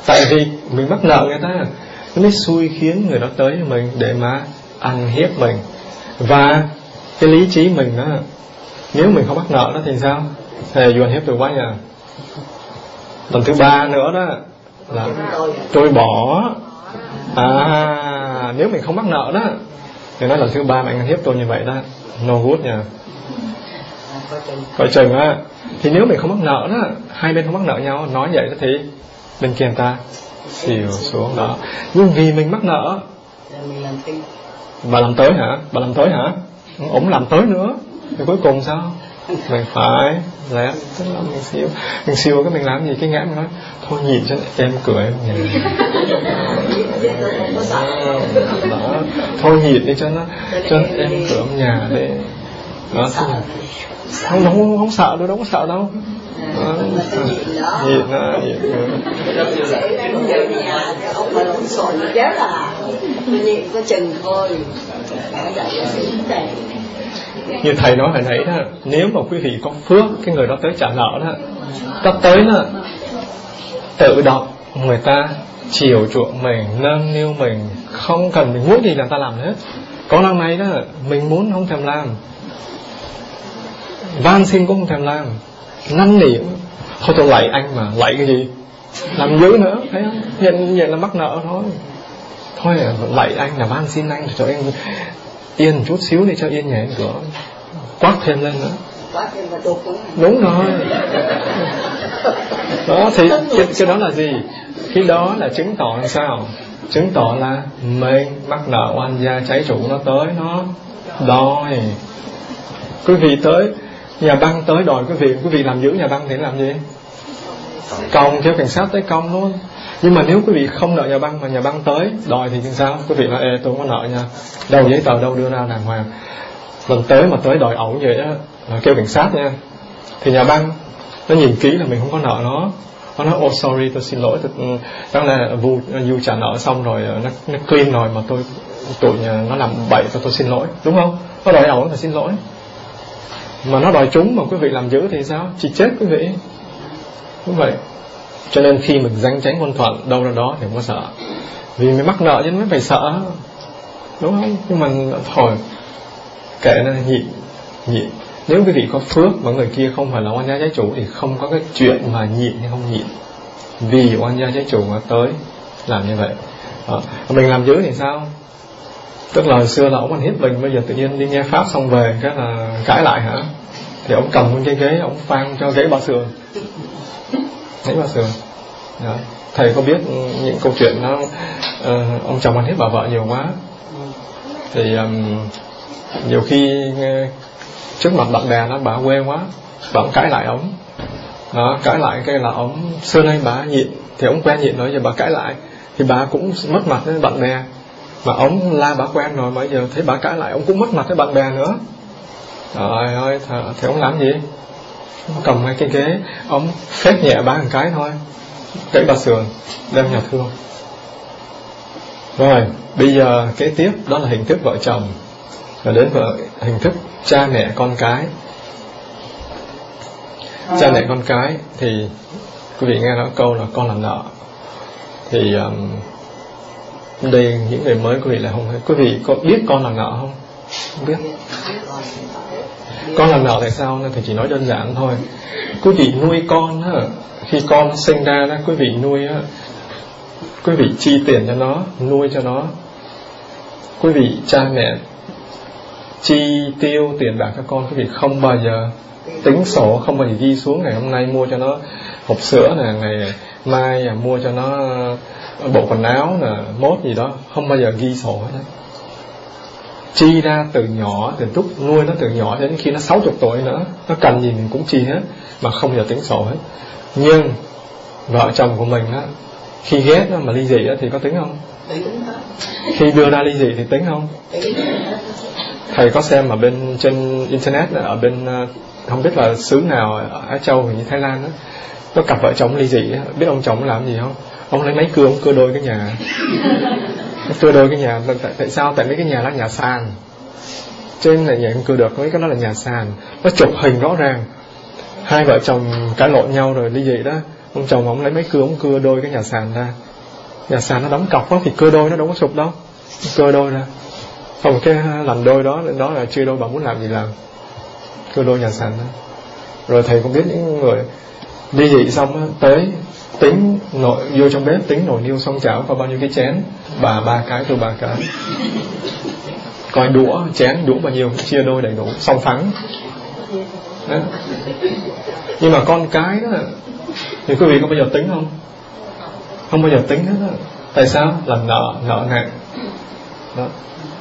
Tại vì mình mắc nợ người ta. Nó mới xui khiến người đó tới với mình để mà ăn hiếp mình. Và cái lý trí mình đó nếu mình không mắc nợ đó thì sao? Thì dù ăn hiếp tôi quá nhờ lần thứ ba nữa đó, là tôi bỏ. À nếu mình không mắc nợ đó, thì nói lần thứ ba mà anh hiếp tôi như vậy đó, no good nha. Coi chừng á, thì nếu mình không mắc nợ đó, hai bên không mắc nợ nhau, nói vậy đó thì bên kia người ta xìu xuống đó. Nhưng vì mình mắc nợ, bà làm tới hả? Bà làm tới hả? Ổng làm tới nữa, thì cuối cùng sao? Mình phải lẽ tức là mình siêu. Mình siêu cái mình làm gì, cái ngã mình nói, thôi nhìn cho em cười em nhìn. Đó thôi nhìn đi cho nó, cho em cửa em nhà đi. Đó không không không không sợ đâu đâu có sợ đâu. Nhìn nó, nhìn ông chết à. Nhịn có chừng thôi như thầy nói hồi nãy đó, nếu mà quý vị có phước, cái người đó tới trả nợ đó ta tới đó, tự động người ta chiều chuộng mình, nâng niu mình, không cần mình muốn gì là ta làm hết có năm nay đó, mình muốn không thèm làm. Van xin cũng không thèm làm. Năn nỉ thôi tôi lạy anh mà, lạy cái gì? Làm dữ nữa, thấy không? Nhận nhận là mắc nợ thôi. Thôi, lạy anh là van xin anh cho anh yên chút xíu đi cho yên anh cửa quát thêm lên nữa. Đúng rồi. Đó thì cái, cái đó là gì? Cái đó là chứng tỏ làm sao? Chứng tỏ là mình mắc nợ oan gia cháy chủ nó tới nó đòi. Quý vị tới nhà băng tới đòi quý vị. Quý vị làm giữ nhà băng thì làm gì? Công kêu cảnh sát tới công luôn nhưng mà nếu quý vị không nợ nhà băng mà nhà băng tới đòi thì như sao? Quý vị nói ê tôi có nợ nha. Đâu giấy tờ đâu đưa ra đàng hoàng. Lần tới mà tới đòi ẩu vậy á là kêu cảnh sát nha. Thì nhà băng nó nhìn kỹ là mình không có nợ nó. Nó nói oh sorry tôi xin lỗi. Tôi, ừ, đó là vu vu trả nợ xong rồi ờ, nó nó clean rồi mà tôi tụi nó làm bậy tôi tôi xin lỗi. Đúng không? Nó đòi ẩu là xin lỗi. Mà nó đòi trúng mà quý vị làm dữ thì sao? Chỉ chết quý vị. Đúng vậy cho nên khi mình danh tránh quân thuận đâu ra đó thì không có sợ. Vì mình mắc nợ chứ nên mới phải sợ. Đúng không? Nhưng mà thôi, kệ nó nhịn nhịn nếu quý vị có phước mà người kia không phải là oan gia trái chủ thì không có cái chuyện mà nhịn hay không nhịn vì oan gia trái chủ mà tới làm như vậy. Đó. mình làm dữ thì sao? Tức là hồi xưa là ông ăn hiếp mình, bây giờ tự nhiên đi nghe pháp xong về cái là cãi lại hả? Thì ông cầm cái ghế, ông phang cho ghế ba sườn nãy ba sườn đó. thầy có biết những câu chuyện nó uh, ông chồng ăn hiếp bà vợ nhiều quá. Thì um, nhiều khi ờ, trước mặt bạn bè nó bà quê quá bà cũng cãi lại ông đó cãi lại cái là ông xưa nay bà nhịn. Thì ông quen nhịn rồi giờ bà cãi lại. Thì bà cũng mất mặt với bạn bè. Mà ông la bà quen rồi bây giờ thấy bà cãi lại ông cũng mất mặt với bạn bè nữa. Trời ơi thì ông làm gì? Cầm ngay cái ghế ông phép nhẹ bà một cái thôi. Gãy bà sườn đem nhà thương rồi bây giờ kế tiếp đó là hình thức vợ chồng. Và đến vợ hình thức cha mẹ con cái. Cha mẹ con cái thì quý vị nghe nói câu là con làm nợ. Thì um, đây những người mới quý vị là không quý vị có biết con làm nợ không? Không biết con làm nợ tại sao? Thì chỉ nói đơn giản thôi. Quý vị nuôi con á, khi con sinh ra đó, quý vị nuôi á, quý vị chi tiền cho nó, nuôi cho nó. Quý vị cha mẹ chi tiêu tiền bạc cho con, quý vị không bao giờ tính sổ, không bao giờ ghi xuống ngày hôm nay mua cho nó hộp sữa nè, ngày mai à, mua cho nó bộ quần áo là mốt gì đó, không bao giờ ghi sổ hết chi ra từ nhỏ từ lúc nuôi nó từ nhỏ đến khi nó 60 tuổi nữa nó cần gì mình cũng chi hết mà không giờ tính sổ hết. Nhưng vợ chồng của mình á khi ghét nó mà ly dị á thì có tính không? Khi đưa ra ly dị thì tính không? Thầy có xem ở bên trên internet ở bên ờ, không biết là xứ nào ở Á Châu hình như Thái Lan đó có cặp vợ chồng ly dị biết ông chồng làm gì không? Ông lấy máy cưa ông cưa đôi cái nhà cưa đôi cái nhà tại, tại sao? Tại mấy cái nhà là nhà sàn. Trên này nhà cưa được mấy cái đó là nhà sàn. Nó chụp hình rõ ràng. Hai vợ chồng cãi lộn nhau rồi ly dị đó. Ông chồng ông lấy máy cưa ông cưa đôi cái nhà sàn ra. Nhà sàn nó đóng cọc đó thì cưa đôi nó đâu có sụp đâu. Cưa đôi ra. Không cái à, làm đôi đó đó là chưa đôi bà muốn làm gì làm. Cưa đôi nhà sàn đó. Rồi thầy cũng biết những người đi dị xong đó, tới tính nội, vô trong bếp, tính nồi niêu xong chảo có bao nhiêu cái chén? Bà, ba cái, tôi ba cái. Coi đũa, chén, đũa bao nhiêu? Chia đôi đầy đủ, xong phẳng. Đó. nhưng mà con cái đó, thì quý vị có bao giờ tính không? Không bao giờ tính hết đó. tại sao? Là nợ nợ nặng. Đó.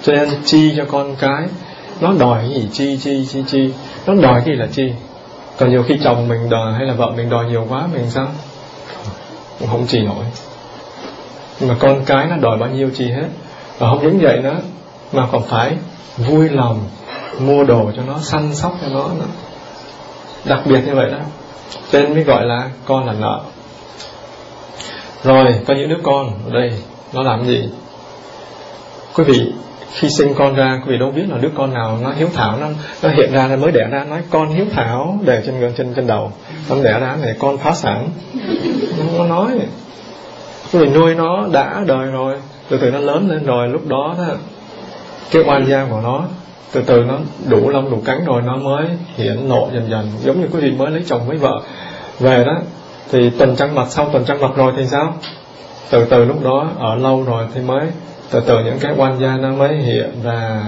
Cho nên chi cho con cái, nó đòi cái gì chi chi chi chi? Nó đòi cái gì là chi? Còn nhiều khi chồng mình đòi hay là vợ mình đòi nhiều quá, mình sao? Cũng không chi nổi. Nhưng mà con cái nó đòi bao nhiêu chi hết. Và không những vậy nữa, mà còn phải vui lòng mua đồ cho nó, săn sóc cho nó nữa. Đặc biệt như vậy đó. Cho nên mới gọi là con là nợ. Rồi, có những đứa con ở đây, nó làm gì? Quý vị khi sinh con ra, quý vị đâu biết là đứa con nào nó hiếu thảo, nó nó hiện ra mới đẻ ra, nói con hiếu thảo để trên gần trên trên đầu. Nó đẻ ra này, con phá sản. Nó nói. Quý nuôi nó đã đời rồi, từ từ nó lớn lên rồi, lúc đó đó, cái oan gia của nó, từ từ nó đủ lông, đủ cánh rồi, nó mới hiện nộ dần dần. Giống như quý vị mới lấy chồng với vợ về đó, thì tuần trăng mật sau tuần trăng mật rồi thì sao? Từ từ lúc đó, ở lâu rồi thì mới từ từ, những cái quan gia nó mới hiện ra.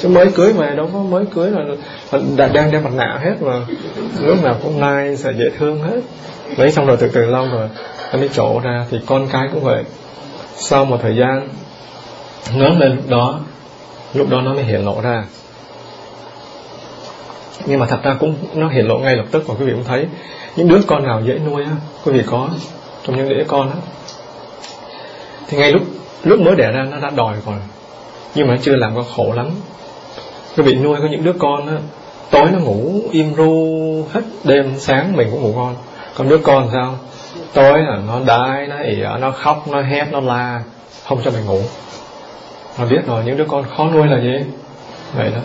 Chứ mới cưới mà, đâu có mới cưới là đang đeo mặt nạ hết mà. Lúc nào cũng nai sẽ dễ thương hết. Lấy xong rồi từ từ lâu rồi nó mới trổ ra, thì con cái cũng vậy. Sau một thời gian lớn lên lúc đó lúc đó nó mới hiện lộ ra. Nhưng mà thật ra cũng, nó hiện lộ ngay lập tức và quý vị cũng thấy. Những đứa con nào dễ nuôi á, quý vị có trong những đứa con á. Thì ngay lúc lúc mới đẻ ra nó đã đòi rồi, nhưng mà chưa làm con khổ lắm. Nó vị nuôi có những đứa con á, tối nó ngủ im ru hết đêm, sáng mình cũng ngủ ngon. Còn đứa con sao? Tối là nó đái, nó ỉa nó khóc, nó hét, nó la, không cho mình ngủ. Mà biết rồi, những đứa con khó nuôi là gì? Vậy đó.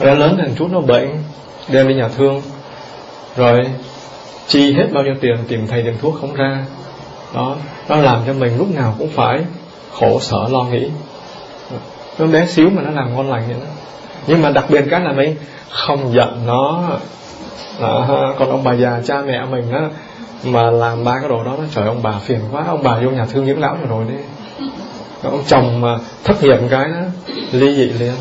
Ra lớn thành chút nó bệnh, đem đi nhà thương. Rồi chi hết bao nhiêu tiền tìm thầy tìm thuốc không ra. Đó, nó làm cho mình lúc nào cũng phải khổ sở lo nghĩ. Nó bé xíu mà nó làm ngon lành vậy đó. Nhưng mà đặc biệt cái là mình không giận nó đó, còn ông bà già cha mẹ mình á mà làm ba cái đồ đó nó trời ông bà phiền quá ông bà vô nhà thương những lão rồi đi. Ông chồng mà thất nghiệp cái đó ly dị liền.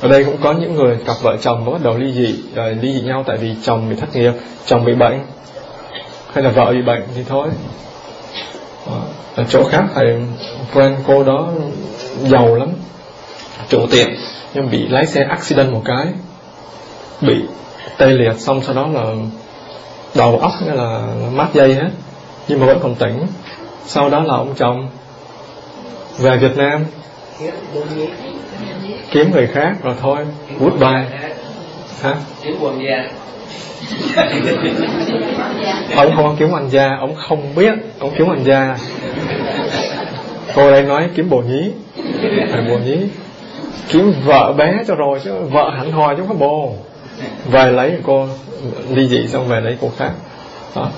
Ở đây cũng có những người cặp vợ chồng mới bắt đầu ly dị rồi ly dị nhau tại vì chồng bị thất nghiệp chồng bị bệnh hay là vợ bị bệnh thì thôi. Ở chỗ khác thầy quen cô đó giàu lắm. Chủ tiệm nhưng bị lái xe accident một cái bị tê liệt xong sau đó là đầu óc nghĩa là mát dây hết nhưng mà vẫn còn tỉnh. Sau đó là ông chồng về Việt Nam kiếm người khác rồi thôi goodbye. Hả? Ông không kiếm anh gia ông không biết ông kiếm anh gia cô đây nói kiếm bồ nhí. Phải bồ nhí kiếm vợ bé cho rồi chứ vợ hẳn hò chứ không có bồ. Về lấy cô ly dị xong về lấy cô khác. Đó.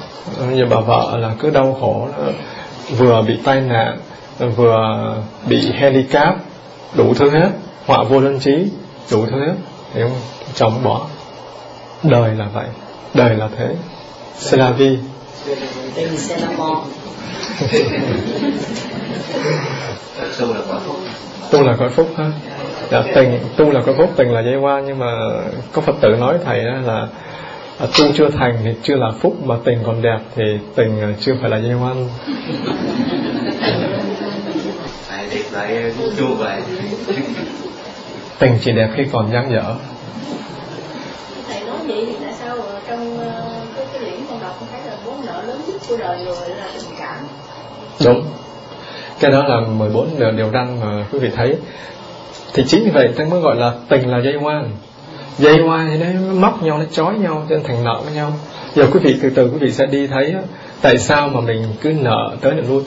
như bà vợ là cứ đau khổ vừa bị tai nạn vừa bị handicap đủ thứ hết. Họa vô đơn trí đủ thứ hết. Hiểu không chồng bỏ. Đời là vậy. Đời là thế. C'est la vie tu là cõi phúc ha dạ, tình tu là cõi phúc tình là dây qua nhưng mà có phật tử nói thầy là à, tu chưa thành thì chưa là phúc mà tình còn đẹp thì tình chưa phải là dây ngoan lại chua vậy tình chỉ đẹp khi còn dang dở. Thầy nói vậy thì tại sao trong cái, cái liễn con đọc con thấy là món nợ lớn nhất của đời người là tình cảm? Đúng cái đó là 14 điều, điều răn mà quý vị thấy. Thì chính vì vậy ta mới gọi là tình là dây hoa dây hoa thì nó móc nhau nó chói nhau nên thành nợ với nhau. Giờ quý vị từ từ quý vị sẽ đi thấy tại sao mà mình cứ nợ tới nợ lui.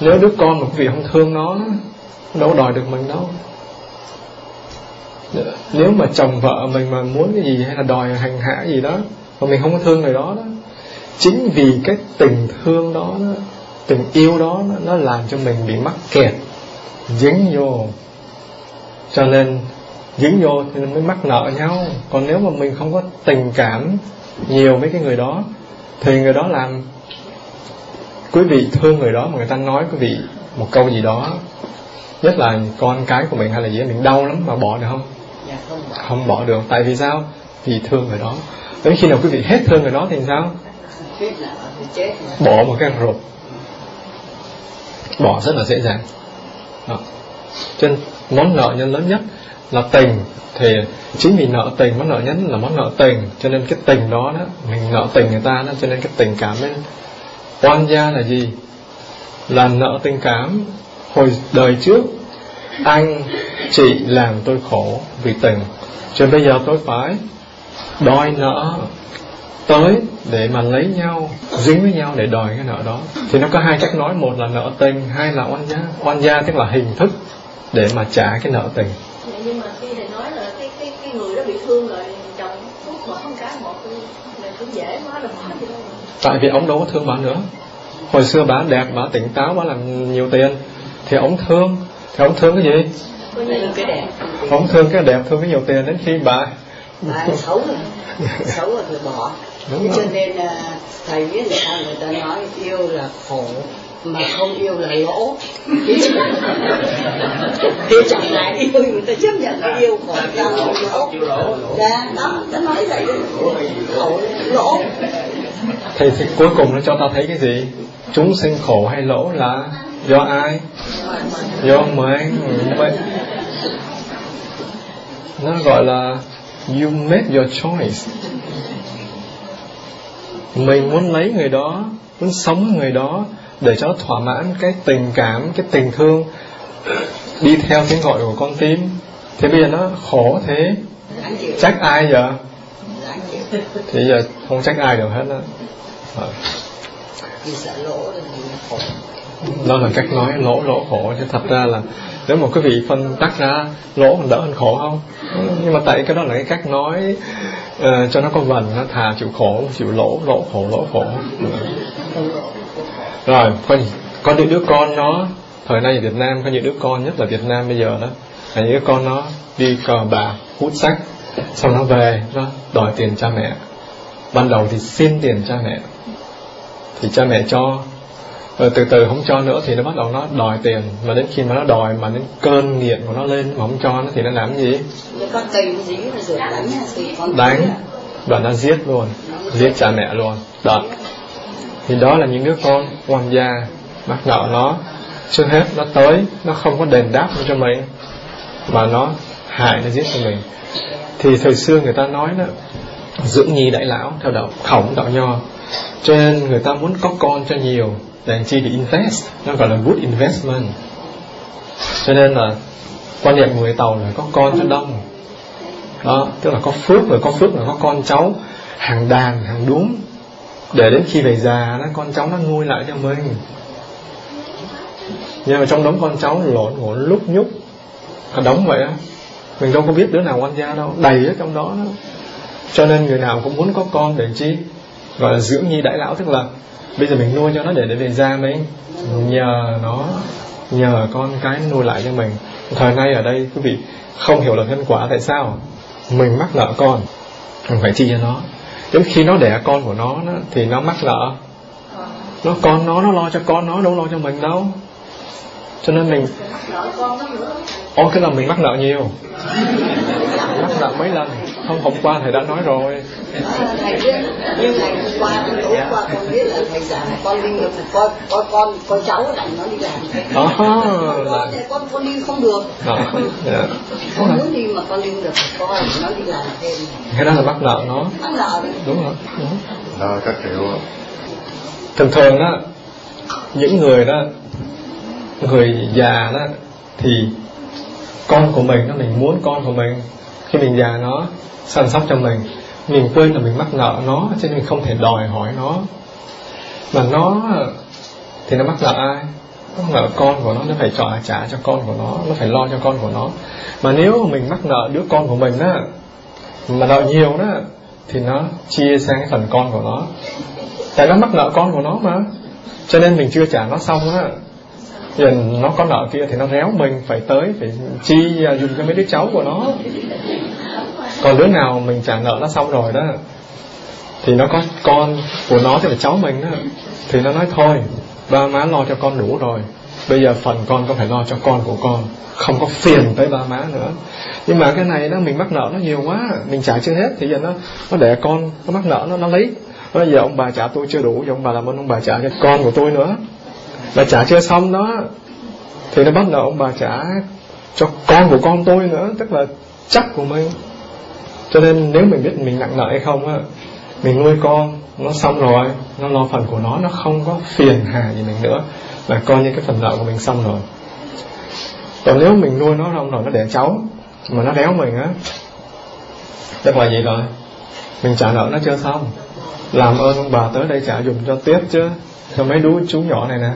Nếu đứa con mà quý vị không thương nó đâu đòi được mình đâu. Nếu mà chồng vợ mình mà muốn cái gì hay là đòi hành hạ gì đó mà mình không có thương người đó đó chính vì cái tình thương đó, đó tình yêu đó nó, nó làm cho mình bị mắc kẹt dính vô. Cho nên dính vô thì mới mắc nợ nhau. Còn nếu mà mình không có tình cảm nhiều với cái người đó thì người đó làm quý vị thương người đó mà người ta nói quý vị một câu gì đó. Nhất là con cái của mình hay là gì mình đau lắm mà bỏ được không? Dạ, không, bỏ. không bỏ được. Tại vì sao? Vì thương người đó. Đến khi nào quý vị hết thương người đó thì sao? Bỏ một cái rụt bỏ rất là dễ dàng. Đó. cho nên món nợ nhân lớn nhất là tình. Thì chính vì nợ tình, món nợ nhất là món nợ tình, cho nên cái tình đó đó, mình nợ tình người ta đó, cho nên cái tình cảm ấy, oan gia là gì? Là nợ tình cảm. Hồi đời trước, anh, chị làm tôi khổ vì tình. Cho nên bây giờ tôi phải đòi nợ tới để mà lấy nhau dính với nhau để đòi cái nợ đó. Thì nó có hai cách nói một là nợ tình hai là oan gia. Oan gia tức là hình thức để mà trả cái nợ tình. Nhưng mà khi thầy nói là cái cái cái người đó bị thương rồi chồng phút bỏ con cái một mình cũng dễ quá là bỏ gì đâu tại vì ông đâu có thương bà nữa. Hồi xưa bà đẹp bà tỉnh táo bà làm nhiều tiền. Thì ông thương. Thì ông thương cái gì? Cái đẹp. Ông thương cái đẹp thương cái nhiều tiền. Đến khi bà bà xấu rồi xấu rồi thì bỏ Đúng cho rồi. nên à, thầy biết là sao người ta nói yêu là khổ mà không yêu là lỗ. Thì chẳng ai yêu người ta chấp nhận cái yêu khổ là lỗ. dạ đó ta nói vậy khổ lỗ. Thì, thì cuối cùng nó cho ta thấy cái gì? Chúng sinh khổ hay lỗ là do ai? Do mình mình nó gọi là you make your choice mình muốn lấy người đó muốn sống với người đó để cho nó thỏa mãn cái tình cảm cái tình thương đi theo tiếng gọi của con tim. Thế bây giờ nó khổ thế. Trách ai giờ thì giờ không trách ai được hết đó Ờ. đó là cách nói lỗ lỗ khổ. Chứ thật ra là nếu mà quý vị phân tách ra lỗ còn đỡ hơn khổ không? Nhưng mà tại cái đó là cái cách nói uh, cho nó có vần nó thà chịu khổ chịu lỗ lỗ khổ lỗ khổ. Rồi có, có những đứa con nó thời nay ở Việt Nam có những đứa con nhất là Việt Nam bây giờ đó là những đứa con nó đi cờ bạc hút sách xong nó về nó đòi tiền cha mẹ. Ban đầu thì xin tiền cha mẹ. Thì cha mẹ cho rồi từ từ không cho nữa thì nó bắt đầu nó đòi tiền. Mà đến khi mà nó đòi mà đến cơn nghiện của nó lên mà không cho nó thì nó làm gì? Đánh. đánh và nó giết luôn. Giết cha mẹ luôn. Đó. Thì đó là những đứa con oan gia mắc nợ nó. Trước hết nó tới nó không có đền đáp cho mình mà nó hại nó giết cho mình. Thì thời xưa người ta nói đó dưỡng nhi đại lão theo đạo khổng đạo nho cho nên người ta muốn có con cho nhiều để chi để invest nó gọi là good investment. Cho nên là quan niệm người tàu là có con cho đông. Đó tức là có phước rồi có phước là có con cháu. Hàng đàn hàng đúng, để đến khi về già nó con cháu nó nuôi lại cho mình. Nhưng mà trong đống con cháu lộn ngộn lúc nhúc. Cả đóng vậy á. Mình đâu có biết đứa nào quan gia đâu. Đầy ở trong đó, đó. Cho nên người nào cũng muốn có con để chi? Gọi là dưỡng nhi đại lão tức là bây giờ mình nuôi cho nó để để về già mình nhờ nó nhờ con cái nuôi lại cho mình. Thời nay ở đây quý vị không hiểu được nhân quả tại sao mình mắc nợ con mình phải chi cho nó. Đến khi nó đẻ con của nó thì nó mắc nợ. Nó con nó nó lo cho con nó đâu lo cho mình đâu. Cho nên mình ô cái là mình mắc nợ nhiều. Mắc nợ mấy lần không hôm qua thầy đã nói rồi. À, thầy biết nhưng ngày hôm qua tôi tối qua con biết là thầy giảng là con đi được con con con con cháu đành nó đi làm đó là con con đi không được đó con muốn đi mà con đi được con nó đi làm thêm cái đó là bắt nợ nó. Bắt nợ đúng rồi đúng. Đó, các kiểu thường thường đó những người đó người già đó thì con của mình nó mình muốn con của mình khi mình già nó săn sóc cho mình mình quên là mình mắc nợ nó, cho nên mình không thể đòi hỏi nó. Mà nó thì nó mắc nợ ai? Mắc nợ con của nó nó phải trả trả cho con của nó nó phải lo cho con của nó. Mà nếu mình mắc nợ đứa con của mình đó mà nợ nhiều đó, thì nó chia sang cái phần con của nó. Tại nó mắc nợ con của nó mà, cho nên mình chưa trả nó xong á giờ nó có nợ kia thì nó réo mình, phải tới, phải chi à, dùng cho mấy đứa cháu của nó. Còn đứa nào mình trả nợ nó xong rồi đó, thì nó có con của nó thì là cháu mình đó, thì nó nói, thôi, ba má lo cho con đủ rồi, bây giờ phần con có phải lo cho con của con, không có phiền tới ba má nữa. Nhưng mà cái này đó, mình mắc nợ nó nhiều quá, mình trả chưa hết, thì giờ nó nó để con, nó mắc nợ nó nó lấy. Bây giờ ông bà trả tôi chưa đủ giờ ông bà làm ơn ông bà trả cho con của tôi nữa mà trả chưa xong đó, thì nó bắt đầu ông bà trả cho con của con tôi nữa, tức là chắc của mình. Cho nên nếu mình biết mình nặng nợ hay không á, mình nuôi con, nó xong rồi, nó lo phần của nó nó không có phiền hà gì mình nữa là coi như cái phần nợ của mình xong rồi. Còn nếu mình nuôi nó xong rồi, nó đẻ cháu, mà nó đéo mình á, tức là gì rồi? Mình trả nợ nó chưa xong. Làm ơn ông bà tới đây trả dùng cho tiếp chứ, cho mấy đứa chú nhỏ này nè.